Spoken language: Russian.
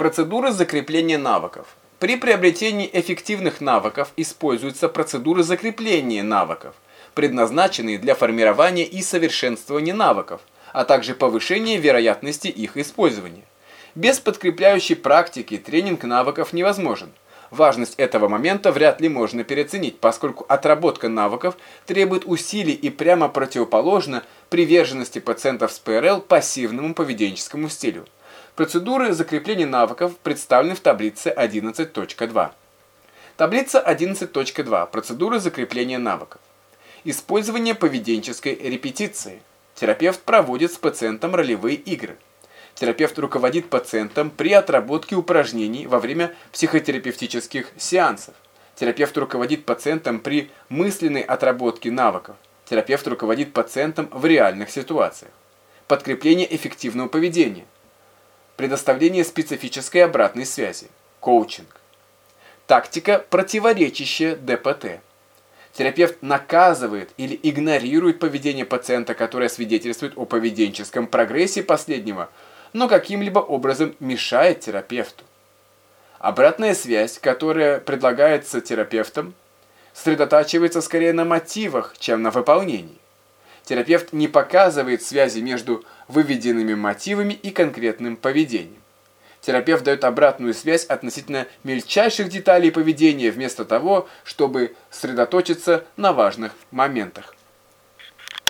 Процедуры закрепления навыков. При приобретении эффективных навыков используются процедуры закрепления навыков, предназначенные для формирования и совершенствования навыков, а также повышения вероятности их использования. Без подкрепляющей практики тренинг навыков невозможен. Важность этого момента вряд ли можно переоценить, поскольку отработка навыков требует усилий и прямо противоположно приверженности пациентов с ПРЛ пассивному поведенческому стилю. Процедуры закрепления навыков представлены в таблице 11.2. Таблица 11.2. Процедуры закрепления навыков. Использование поведенческой репетиции. Терапевт проводит с пациентом ролевые игры. Терапевт руководит пациентом при отработке упражнений во время психотерапевтических сеансов. Терапевт руководит пациентом при мысленной отработке навыков. Терапевт руководит пациентом в реальных ситуациях. Подкрепление эффективного поведения. Предоставление специфической обратной связи. Коучинг. Тактика, противоречащая ДПТ. Терапевт наказывает или игнорирует поведение пациента, которое свидетельствует о поведенческом прогрессе последнего – но каким-либо образом мешает терапевту. Обратная связь, которая предлагается терапевтом, сосредотачивается скорее на мотивах, чем на выполнении. Терапевт не показывает связи между выведенными мотивами и конкретным поведением. Терапевт дает обратную связь относительно мельчайших деталей поведения, вместо того, чтобы сосредоточиться на важных моментах.